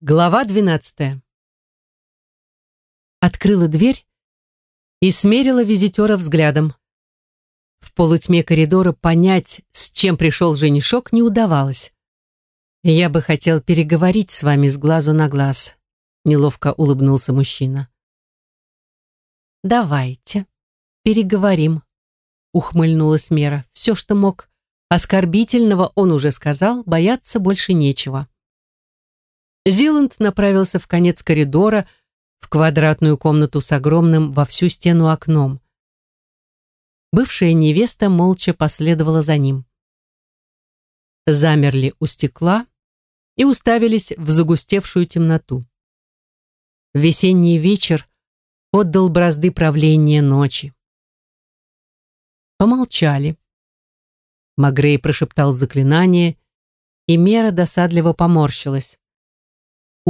Глава двенадцатая. Открыла дверь и смерила визитера взглядом. В полутьме коридора понять, с чем пришел женишок, не удавалось. «Я бы хотел переговорить с вами с глазу на глаз», — неловко улыбнулся мужчина. «Давайте, переговорим», — ухмыльнулась Мера. «Все, что мог оскорбительного, он уже сказал, бояться больше нечего». Зиланд направился в конец коридора, в квадратную комнату с огромным во всю стену окном. Бывшая невеста молча последовала за ним. Замерли у стекла и уставились в загустевшую темноту. Весенний вечер отдал бразды правления ночи. Помолчали. Магрей прошептал заклинание, и Мера досадливо поморщилась.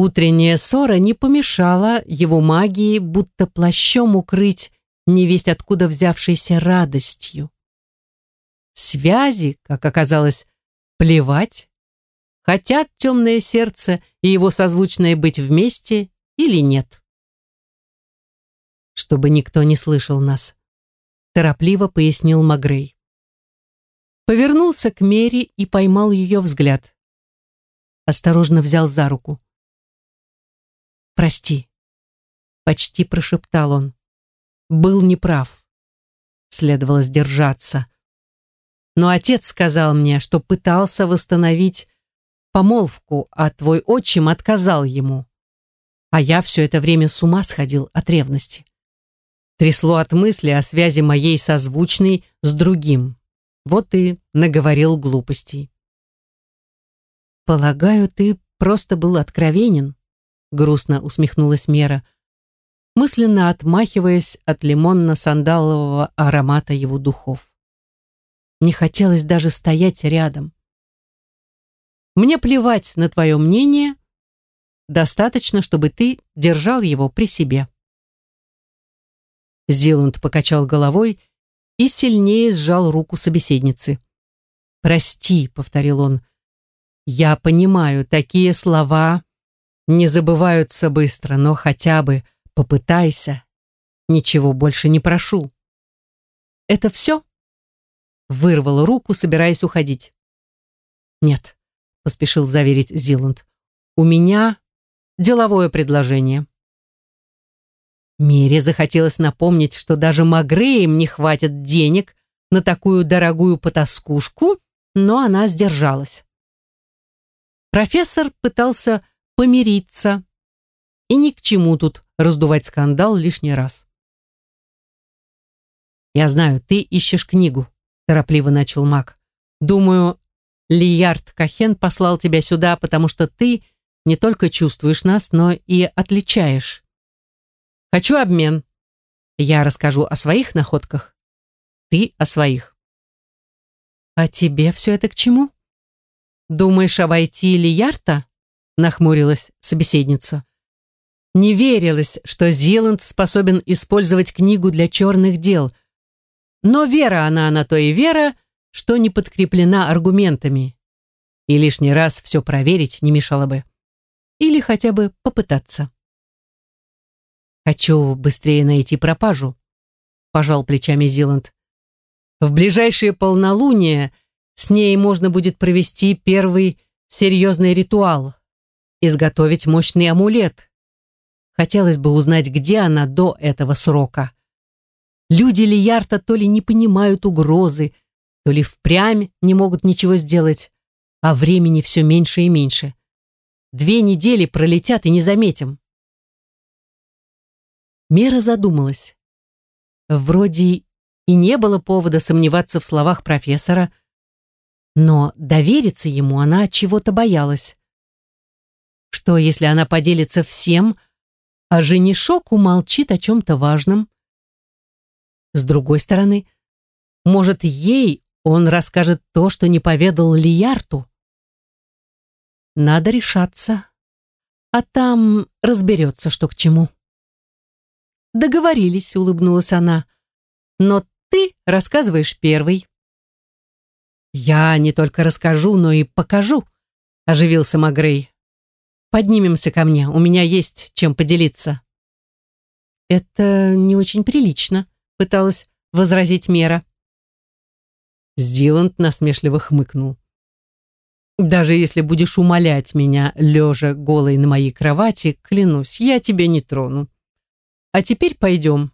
Утренняя ссора не помешала его магии будто плащом укрыть невесть откуда взявшейся радостью. Связи, как оказалось, плевать. Хотят темное сердце и его созвучное быть вместе или нет. Чтобы никто не слышал нас, торопливо пояснил Магрей. Повернулся к Мере и поймал ее взгляд. Осторожно взял за руку. «Прости», — почти прошептал он. «Был неправ. Следовало сдержаться. Но отец сказал мне, что пытался восстановить помолвку, а твой отчим отказал ему. А я все это время с ума сходил от ревности. Трясло от мысли о связи моей созвучной с другим. Вот и наговорил глупостей. Полагаю, ты просто был откровенен грустно усмехнулась Мера, мысленно отмахиваясь от лимонно-сандалового аромата его духов. Не хотелось даже стоять рядом. Мне плевать на твое мнение, достаточно, чтобы ты держал его при себе. Зиланд покачал головой и сильнее сжал руку собеседницы. «Прости», — повторил он, — «я понимаю, такие слова не забываются быстро, но хотя бы попытайся. Ничего больше не прошу. Это все? Вырвал руку, собираясь уходить. Нет, поспешил заверить Зиланд. У меня деловое предложение. Мире захотелось напомнить, что даже Магреем не хватит денег на такую дорогую потаскушку, но она сдержалась. Профессор пытался помириться. И ни к чему тут раздувать скандал лишний раз. «Я знаю, ты ищешь книгу», — торопливо начал маг. «Думаю, Лиярд Кахен послал тебя сюда, потому что ты не только чувствуешь нас, но и отличаешь. Хочу обмен. Я расскажу о своих находках, ты о своих». «А тебе все это к чему? Думаешь обойти Лиярта?» Нахмурилась собеседница. Не верилось, что Зиланд способен использовать книгу для черных дел. Но вера она на то и вера, что не подкреплена аргументами. И лишний раз все проверить не мешало бы. Или хотя бы попытаться. «Хочу быстрее найти пропажу», — пожал плечами Зиланд. «В ближайшее полнолуние с ней можно будет провести первый серьезный ритуал, изготовить мощный амулет. Хотелось бы узнать, где она до этого срока. Люди Лиярта то ли не понимают угрозы, то ли впрямь не могут ничего сделать, а времени все меньше и меньше. Две недели пролетят и не заметим. Мера задумалась. Вроде и не было повода сомневаться в словах профессора, но довериться ему она чего-то боялась. Что, если она поделится всем, а женишок умолчит о чем-то важном? С другой стороны, может, ей он расскажет то, что не поведал Лиярту? Надо решаться, а там разберется, что к чему. Договорились, улыбнулась она, но ты рассказываешь первый. Я не только расскажу, но и покажу, оживился Магрей. Поднимемся ко мне, у меня есть чем поделиться». «Это не очень прилично», — пыталась возразить Мера. Зиланд насмешливо хмыкнул. «Даже если будешь умолять меня, лежа голой на моей кровати, клянусь, я тебя не трону. А теперь пойдем».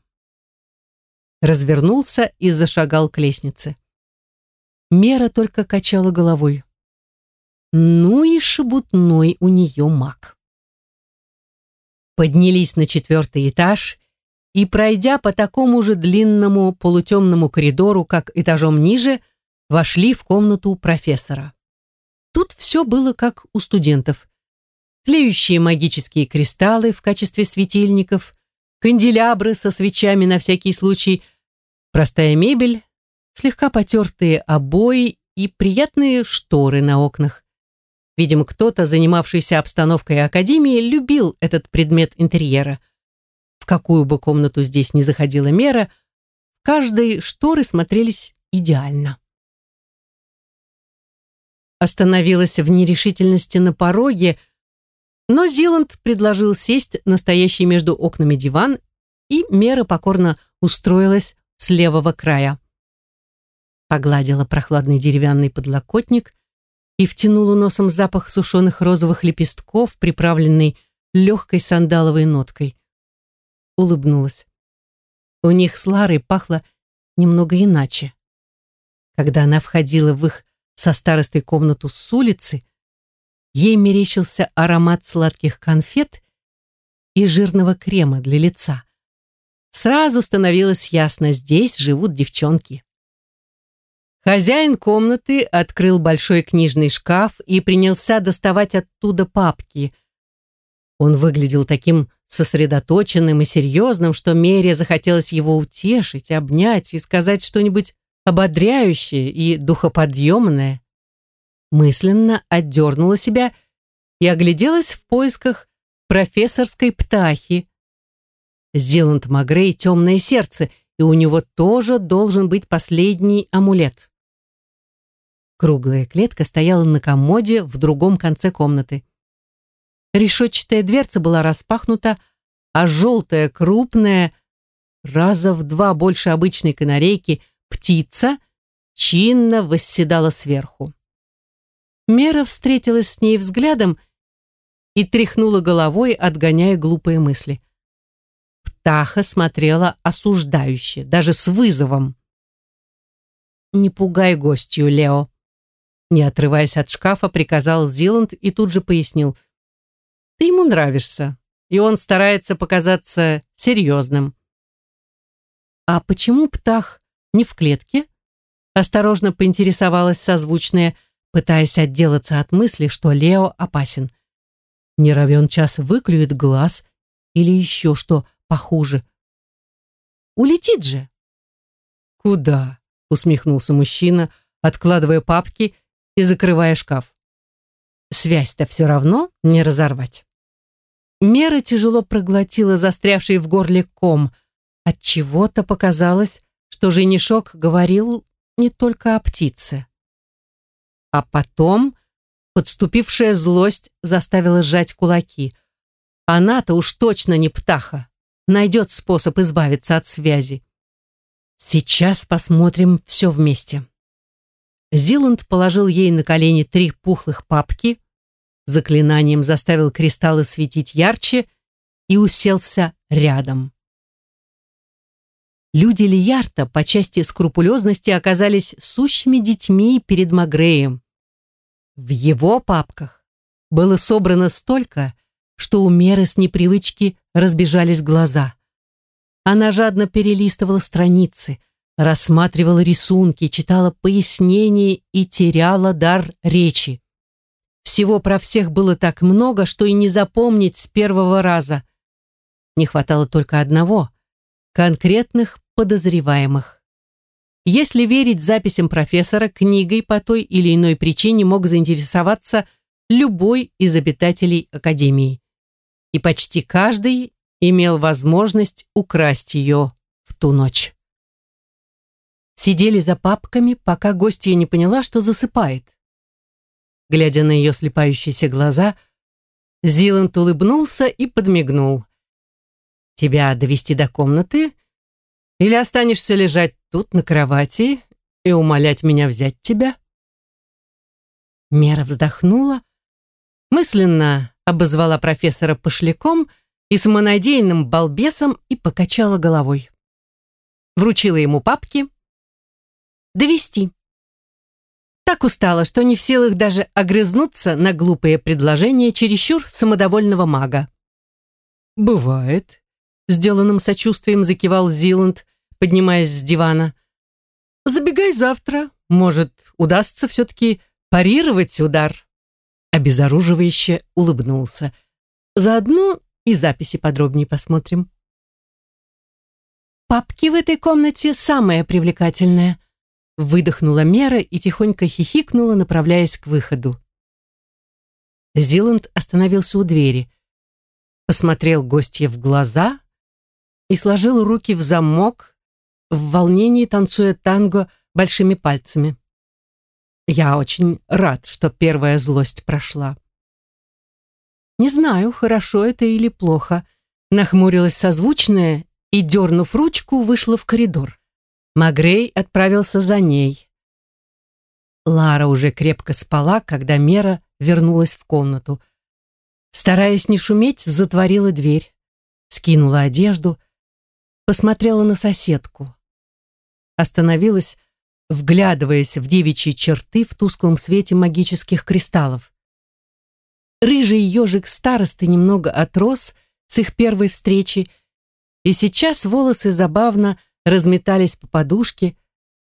Развернулся и зашагал к лестнице. Мера только качала головой. Ну и шебутной у нее маг. Поднялись на четвертый этаж и, пройдя по такому же длинному полутемному коридору, как этажом ниже, вошли в комнату профессора. Тут все было как у студентов. Тлеющие магические кристаллы в качестве светильников, канделябры со свечами на всякий случай, простая мебель, слегка потертые обои и приятные шторы на окнах. Видимо, кто-то, занимавшийся обстановкой Академии, любил этот предмет интерьера – в какую бы комнату здесь ни заходила Мера, каждой шторы смотрелись идеально. Остановилась в нерешительности на пороге, но Зиланд предложил сесть настоящий между окнами диван, и Мера покорно устроилась с левого края. Погладила прохладный деревянный подлокотник и втянула носом запах сушеных розовых лепестков, приправленный легкой сандаловой ноткой улыбнулась. У них с Ларой пахло немного иначе. Когда она входила в их со старостой комнату с улицы, ей мерещился аромат сладких конфет и жирного крема для лица. Сразу становилось ясно, здесь живут девчонки. Хозяин комнаты открыл большой книжный шкаф и принялся доставать оттуда папки. Он выглядел таким сосредоточенным и серьезным, что Мере захотелось его утешить, обнять и сказать что-нибудь ободряющее и духоподъемное. Мысленно отдернула себя и огляделась в поисках профессорской птахи. Зиланд Магрей — темное сердце, и у него тоже должен быть последний амулет. Круглая клетка стояла на комоде в другом конце комнаты. Решетчатая дверца была распахнута, а желтая, крупная, раза в два больше обычной канарейки, птица чинно восседала сверху. Мера встретилась с ней взглядом и тряхнула головой, отгоняя глупые мысли. Птаха смотрела осуждающе, даже с вызовом. «Не пугай гостью, Лео», не отрываясь от шкафа, приказал Зиланд и тут же пояснил – ты ему нравишься, и он старается показаться серьезным. А почему птах не в клетке? Осторожно поинтересовалась созвучная, пытаясь отделаться от мысли, что Лео опасен. Не равен час выклюет глаз или еще что похуже. Улетит же. Куда? усмехнулся мужчина, откладывая папки и закрывая шкаф. Связь-то все равно не разорвать. Мера тяжело проглотила застрявший в горле ком. От чего-то показалось, что женишок говорил не только о птице. А потом подступившая злость заставила сжать кулаки. Она-то уж точно не птаха. Найдет способ избавиться от связи. Сейчас посмотрим все вместе. Зиланд положил ей на колени три пухлых папки, заклинанием заставил кристаллы светить ярче и уселся рядом. Люди Лиярта по части скрупулезности оказались сущими детьми перед Магреем. В его папках было собрано столько, что у Меры с непривычки разбежались глаза. Она жадно перелистывала страницы, рассматривала рисунки, читала пояснения и теряла дар речи. Всего про всех было так много, что и не запомнить с первого раза. Не хватало только одного — конкретных подозреваемых. Если верить записям профессора, книгой по той или иной причине мог заинтересоваться любой из обитателей Академии. И почти каждый имел возможность украсть ее в ту ночь. Сидели за папками, пока гостья не поняла, что засыпает глядя на ее слепающиеся глаза, Зиланд улыбнулся и подмигнул. «Тебя довести до комнаты? Или останешься лежать тут, на кровати, и умолять меня взять тебя?» Мера вздохнула, мысленно обозвала профессора пошляком и самонадеянным балбесом и покачала головой. Вручила ему папки. «Довести». Так устала, что не в силах даже огрызнуться на глупые предложения чересчур самодовольного мага. «Бывает», — сделанным сочувствием закивал Зиланд, поднимаясь с дивана. «Забегай завтра. Может, удастся все-таки парировать удар». Обезоруживающе улыбнулся. «Заодно и записи подробнее посмотрим». «Папки в этой комнате самое привлекательное», Выдохнула Мера и тихонько хихикнула, направляясь к выходу. Зиланд остановился у двери, посмотрел гостье в глаза и сложил руки в замок, в волнении танцуя танго большими пальцами. Я очень рад, что первая злость прошла. Не знаю, хорошо это или плохо, нахмурилась созвучная и, дернув ручку, вышла в коридор. Магрей отправился за ней. Лара уже крепко спала, когда Мера вернулась в комнату. Стараясь не шуметь, затворила дверь, скинула одежду, посмотрела на соседку. Остановилась, вглядываясь в девичьи черты в тусклом свете магических кристаллов. Рыжий ежик старосты немного отрос с их первой встречи, и сейчас волосы забавно разметались по подушке,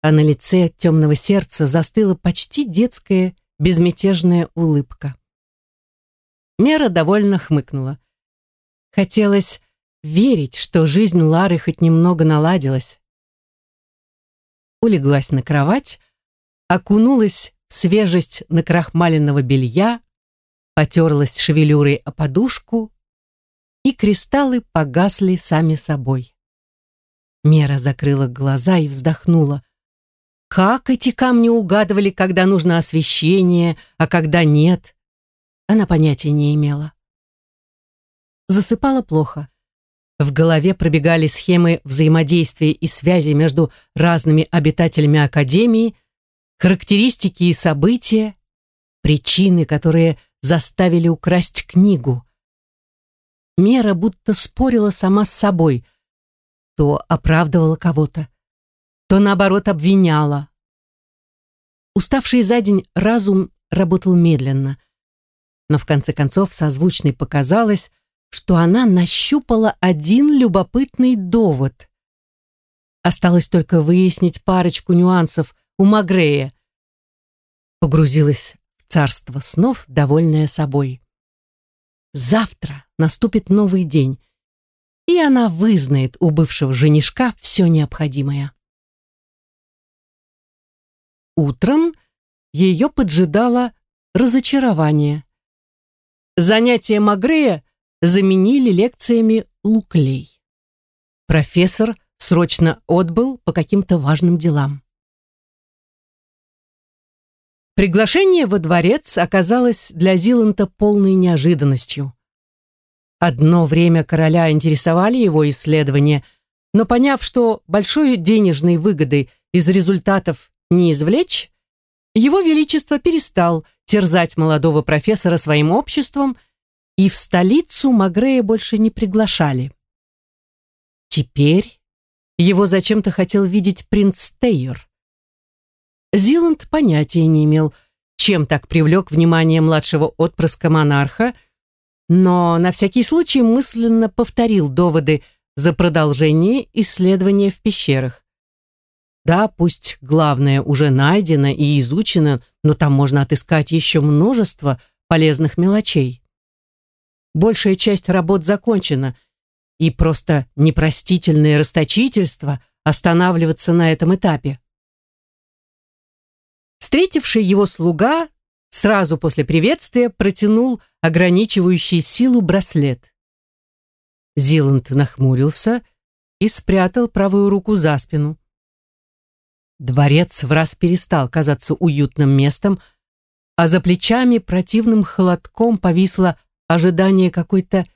а на лице темного сердца застыла почти детская безмятежная улыбка. Мера довольно хмыкнула. Хотелось верить, что жизнь Лары хоть немного наладилась. Улеглась на кровать, окунулась в свежесть накрахмаленного белья, потерлась шевелюрой о подушку, и кристаллы погасли сами собой. Мера закрыла глаза и вздохнула. Как эти камни угадывали, когда нужно освещение, а когда нет? Она понятия не имела. Засыпала плохо. В голове пробегали схемы взаимодействия и связи между разными обитателями Академии, характеристики и события, причины, которые заставили украсть книгу. Мера будто спорила сама с собой – то оправдывала кого-то, то наоборот обвиняла. Уставший за день разум работал медленно, но в конце концов созвучной показалось, что она нащупала один любопытный довод. Осталось только выяснить парочку нюансов у Магрея. Погрузилась в царство снов, довольная собой. Завтра наступит новый день, и она вызнает у бывшего женишка все необходимое. Утром ее поджидало разочарование. Занятия Магрея заменили лекциями Луклей. Профессор срочно отбыл по каким-то важным делам. Приглашение во дворец оказалось для Зиланта полной неожиданностью. Одно время короля интересовали его исследования, но поняв, что большой денежной выгоды из результатов не извлечь, его величество перестал терзать молодого профессора своим обществом, и в столицу Магрея больше не приглашали. Теперь его зачем-то хотел видеть принц Тейер. Зиланд понятия не имел, чем так привлек внимание младшего отпрыска монарха – но на всякий случай мысленно повторил доводы за продолжение исследования в пещерах. Да, пусть главное уже найдено и изучено, но там можно отыскать еще множество полезных мелочей. Большая часть работ закончена, и просто непростительное расточительство останавливаться на этом этапе. Встретивший его слуга сразу после приветствия протянул ограничивающий силу браслет. Зиланд нахмурился и спрятал правую руку за спину. Дворец в раз перестал казаться уютным местом, а за плечами противным холодком повисла ожидание какой-то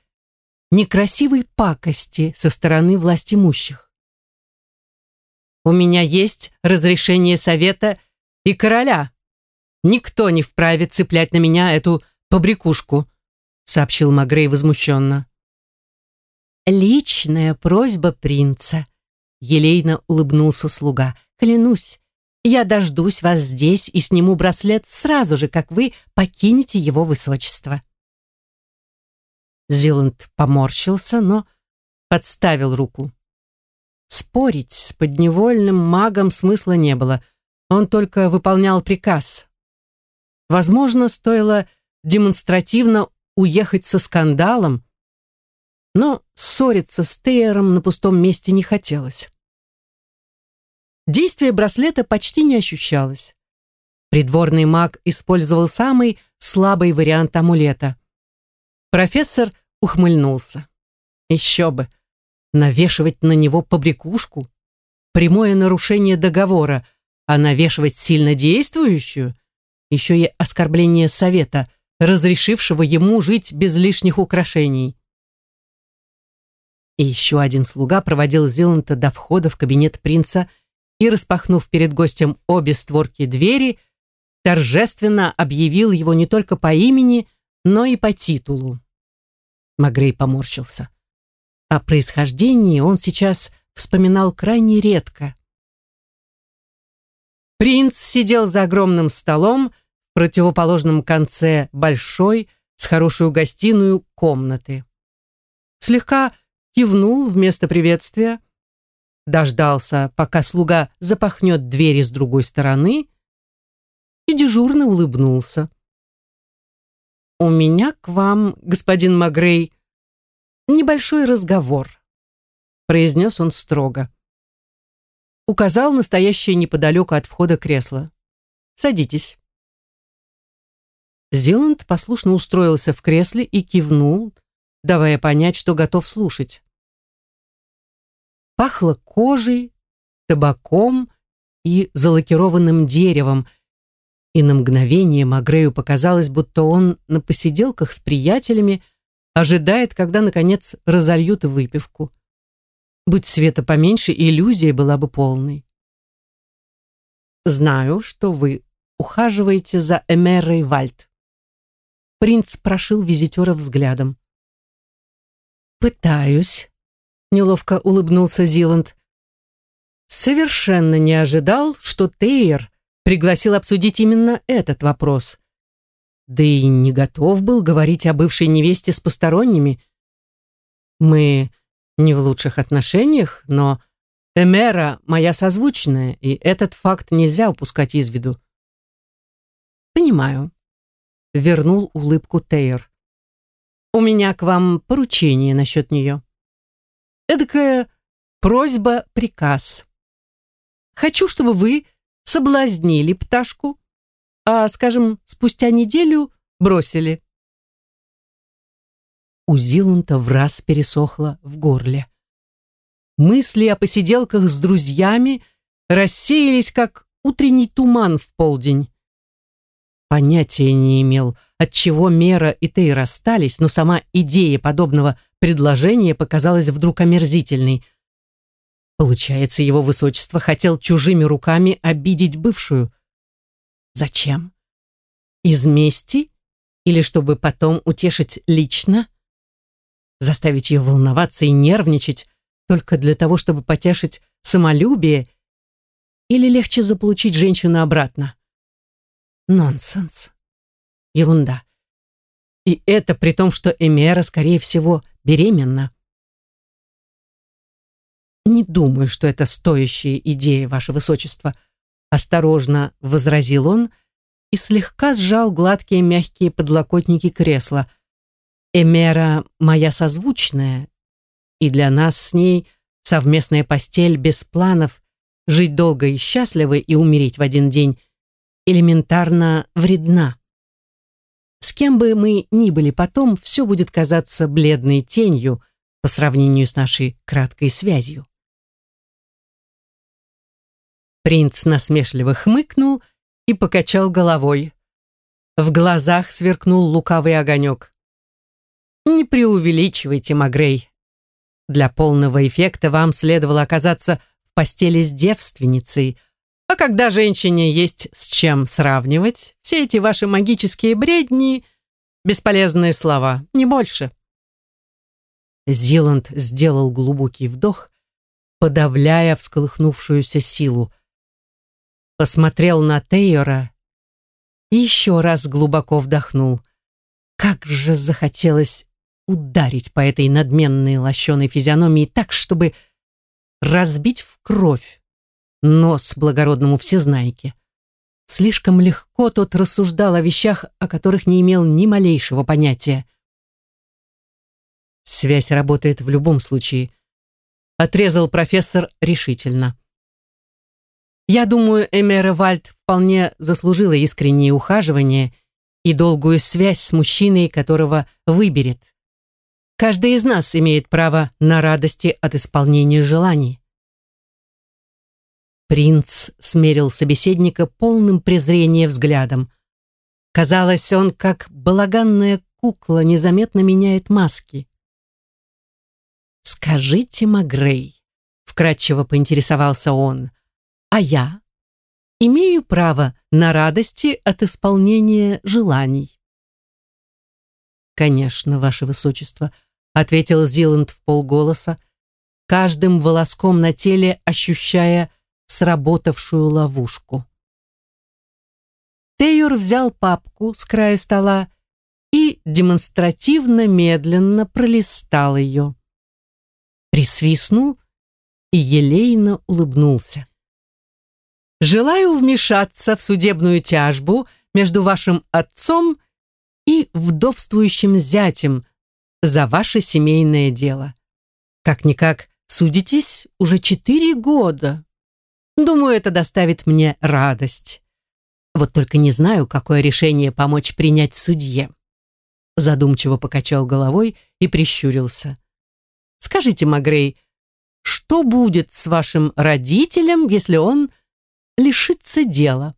некрасивой пакости со стороны властимущих. «У меня есть разрешение совета и короля. Никто не вправе цеплять на меня эту побрякушку», сообщил Магрей возмущенно. «Личная просьба принца», — елейно улыбнулся слуга. «Клянусь, я дождусь вас здесь и сниму браслет сразу же, как вы покинете его высочество». Зиланд поморщился, но подставил руку. Спорить с подневольным магом смысла не было. Он только выполнял приказ. Возможно, стоило демонстративно уехать со скандалом, но ссориться с Тейером на пустом месте не хотелось. Действие браслета почти не ощущалось. Придворный маг использовал самый слабый вариант амулета. Профессор ухмыльнулся. Еще бы, навешивать на него побрякушку — прямое нарушение договора, а навешивать сильно действующую — еще и оскорбление совета, разрешившего ему жить без лишних украшений. И еще один слуга проводил Зиланта до входа в кабинет принца и, распахнув перед гостем обе створки двери, торжественно объявил его не только по имени, но и по титулу. Магрей поморщился. О происхождении он сейчас вспоминал крайне редко. Принц сидел за огромным столом в противоположном конце большой, с хорошую гостиную комнаты. Слегка кивнул вместо приветствия, дождался, пока слуга запахнет двери с другой стороны и дежурно улыбнулся. «У меня к вам, господин Магрей, небольшой разговор», произнес он строго. Указал настоящее неподалеку от входа кресло. «Садитесь». Зеланд послушно устроился в кресле и кивнул, давая понять, что готов слушать. Пахло кожей, табаком и залакированным деревом, и на мгновение Магрею показалось, будто он на посиделках с приятелями ожидает, когда, наконец, разольют выпивку. Будь света поменьше, иллюзия была бы полной. «Знаю, что вы ухаживаете за Эмерой Вальд». Принц прошил визитера взглядом. «Пытаюсь», — неловко улыбнулся Зиланд. «Совершенно не ожидал, что Тейер пригласил обсудить именно этот вопрос. Да и не готов был говорить о бывшей невесте с посторонними. Мы не в лучших отношениях, но Эмера моя созвучная, и этот факт нельзя упускать из виду». «Понимаю», — вернул улыбку Тейер. У меня к вам поручение насчет нее. Эдакая просьба-приказ. Хочу, чтобы вы соблазнили пташку, а, скажем, спустя неделю бросили. У Зиланта в раз пересохло в горле. Мысли о посиделках с друзьями рассеялись, как утренний туман в полдень. Понятия не имел, от чего Мера и Тей расстались, но сама идея подобного предложения показалась вдруг омерзительной. Получается, его высочество хотел чужими руками обидеть бывшую. Зачем? Из мести? Или чтобы потом утешить лично? Заставить ее волноваться и нервничать только для того, чтобы потешить самолюбие? Или легче заполучить женщину обратно? Нонсенс. Ерунда. И это при том, что Эмера, скорее всего, беременна. «Не думаю, что это стоящая идея, ваше высочество», осторожно возразил он и слегка сжал гладкие мягкие подлокотники кресла. «Эмера моя созвучная, и для нас с ней совместная постель без планов, жить долго и счастливо и умереть в один день – элементарно вредна. С кем бы мы ни были потом, все будет казаться бледной тенью по сравнению с нашей краткой связью. Принц насмешливо хмыкнул и покачал головой. В глазах сверкнул лукавый огонек. Не преувеличивайте, Магрей. Для полного эффекта вам следовало оказаться в постели с девственницей. А когда женщине есть с чем сравнивать, все эти ваши магические бредни — бесполезные слова, не больше. Зиланд сделал глубокий вдох, подавляя всколыхнувшуюся силу. Посмотрел на Тейора и еще раз глубоко вдохнул. Как же захотелось ударить по этой надменной лощеной физиономии так, чтобы разбить в кровь нос благородному всезнайке. Слишком легко тот рассуждал о вещах, о которых не имел ни малейшего понятия. Связь работает в любом случае, отрезал профессор решительно. Я думаю, Эмера Вальд вполне заслужила искреннее ухаживание и долгую связь с мужчиной, которого выберет. Каждый из нас имеет право на радости от исполнения желаний. Принц смерил собеседника полным презрения взглядом. Казалось, он, как балаганная кукла, незаметно меняет маски. «Скажите, Магрей», — вкратчиво поинтересовался он, «а я имею право на радости от исполнения желаний?» «Конечно, ваше высочество», ответил Зиланд в полголоса, каждым волоском на теле ощущая сработавшую ловушку. Тейор взял папку с края стола и демонстративно медленно пролистал ее. Присвистнул и елейно улыбнулся. «Желаю вмешаться в судебную тяжбу между вашим отцом и вдовствующим зятем за ваше семейное дело. Как-никак, судитесь уже четыре года. Думаю, это доставит мне радость. Вот только не знаю, какое решение помочь принять судье. Задумчиво покачал головой и прищурился. Скажите, Магрей, что будет с вашим родителем, если он лишится дела?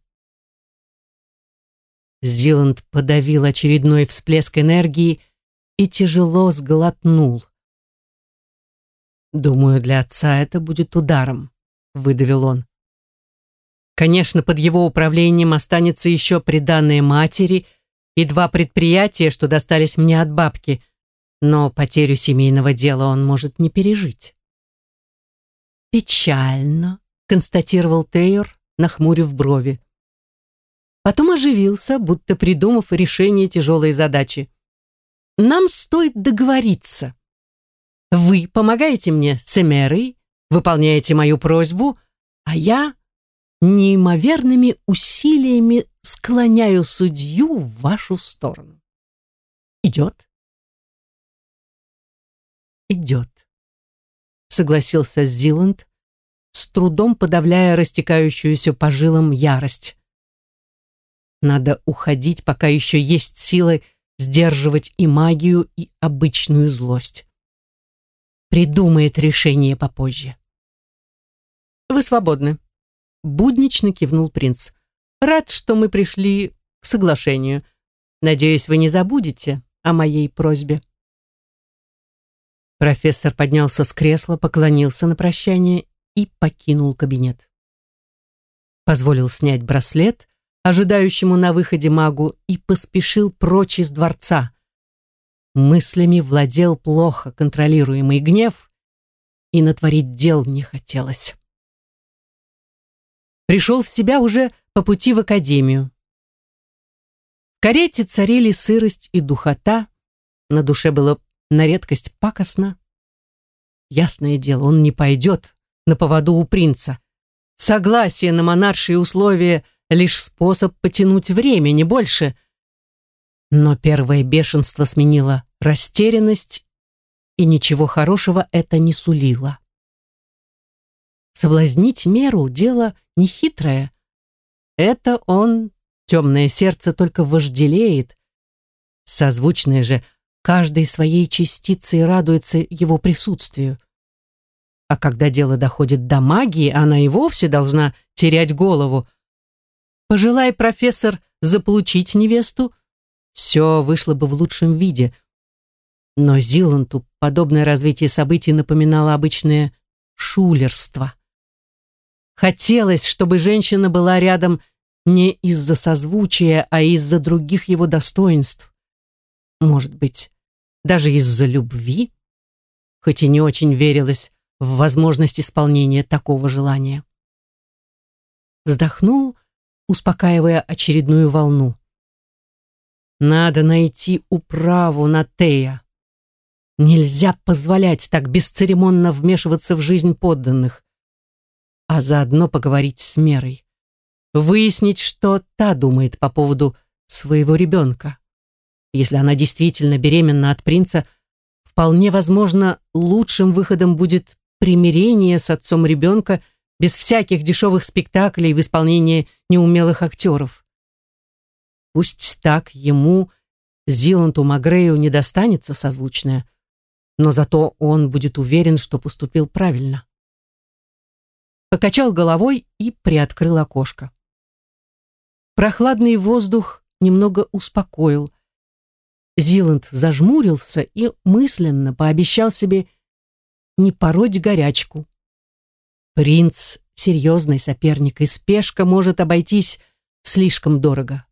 Зиланд подавил очередной всплеск энергии и тяжело сглотнул. «Думаю, для отца это будет ударом», — выдавил он. «Конечно, под его управлением останется еще приданное матери и два предприятия, что достались мне от бабки, но потерю семейного дела он может не пережить». «Печально», — констатировал Тейор, нахмурив брови. Потом оживился, будто придумав решение тяжелой задачи. Нам стоит договориться. Вы помогаете мне с Эмерой, выполняете мою просьбу, а я неимоверными усилиями склоняю судью в вашу сторону. Идет? Идет, согласился Зиланд, с трудом подавляя растекающуюся по жилам ярость. Надо уходить, пока еще есть силы сдерживать и магию, и обычную злость. Придумает решение попозже. «Вы свободны», — буднично кивнул принц. «Рад, что мы пришли к соглашению. Надеюсь, вы не забудете о моей просьбе». Профессор поднялся с кресла, поклонился на прощание и покинул кабинет. Позволил снять браслет, ожидающему на выходе магу, и поспешил прочь из дворца. Мыслями владел плохо контролируемый гнев, и натворить дел не хотелось. Пришел в себя уже по пути в академию. В карете царили сырость и духота, на душе было на редкость пакостно. Ясное дело, он не пойдет на поводу у принца. Согласие на монаршие условия лишь способ потянуть время, не больше. Но первое бешенство сменило растерянность, и ничего хорошего это не сулило. Соблазнить меру — дело нехитрое. Это он, темное сердце, только вожделеет. Созвучное же каждой своей частицей радуется его присутствию. А когда дело доходит до магии, она и вовсе должна терять голову, Пожелай, профессор, заполучить невесту, все вышло бы в лучшем виде. Но Зиланту подобное развитие событий напоминало обычное шулерство. Хотелось, чтобы женщина была рядом не из-за созвучия, а из-за других его достоинств. Может быть, даже из-за любви? Хоть и не очень верилось в возможность исполнения такого желания. Вздохнул, успокаивая очередную волну. Надо найти управу на Тея. Нельзя позволять так бесцеремонно вмешиваться в жизнь подданных. А заодно поговорить с Мерой. Выяснить, что та думает по поводу своего ребенка. Если она действительно беременна от принца, вполне возможно, лучшим выходом будет примирение с отцом ребенка без всяких дешевых спектаклей в исполнении неумелых актеров. Пусть так ему, Зиланту Магрею, не достанется созвучное, но зато он будет уверен, что поступил правильно. Покачал головой и приоткрыл окошко. Прохладный воздух немного успокоил. Зиланд зажмурился и мысленно пообещал себе не пороть горячку. Принц — серьезный соперник, и спешка может обойтись слишком дорого.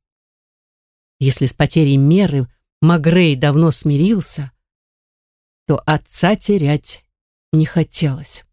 Если с потерей меры Магрей давно смирился, то отца терять не хотелось.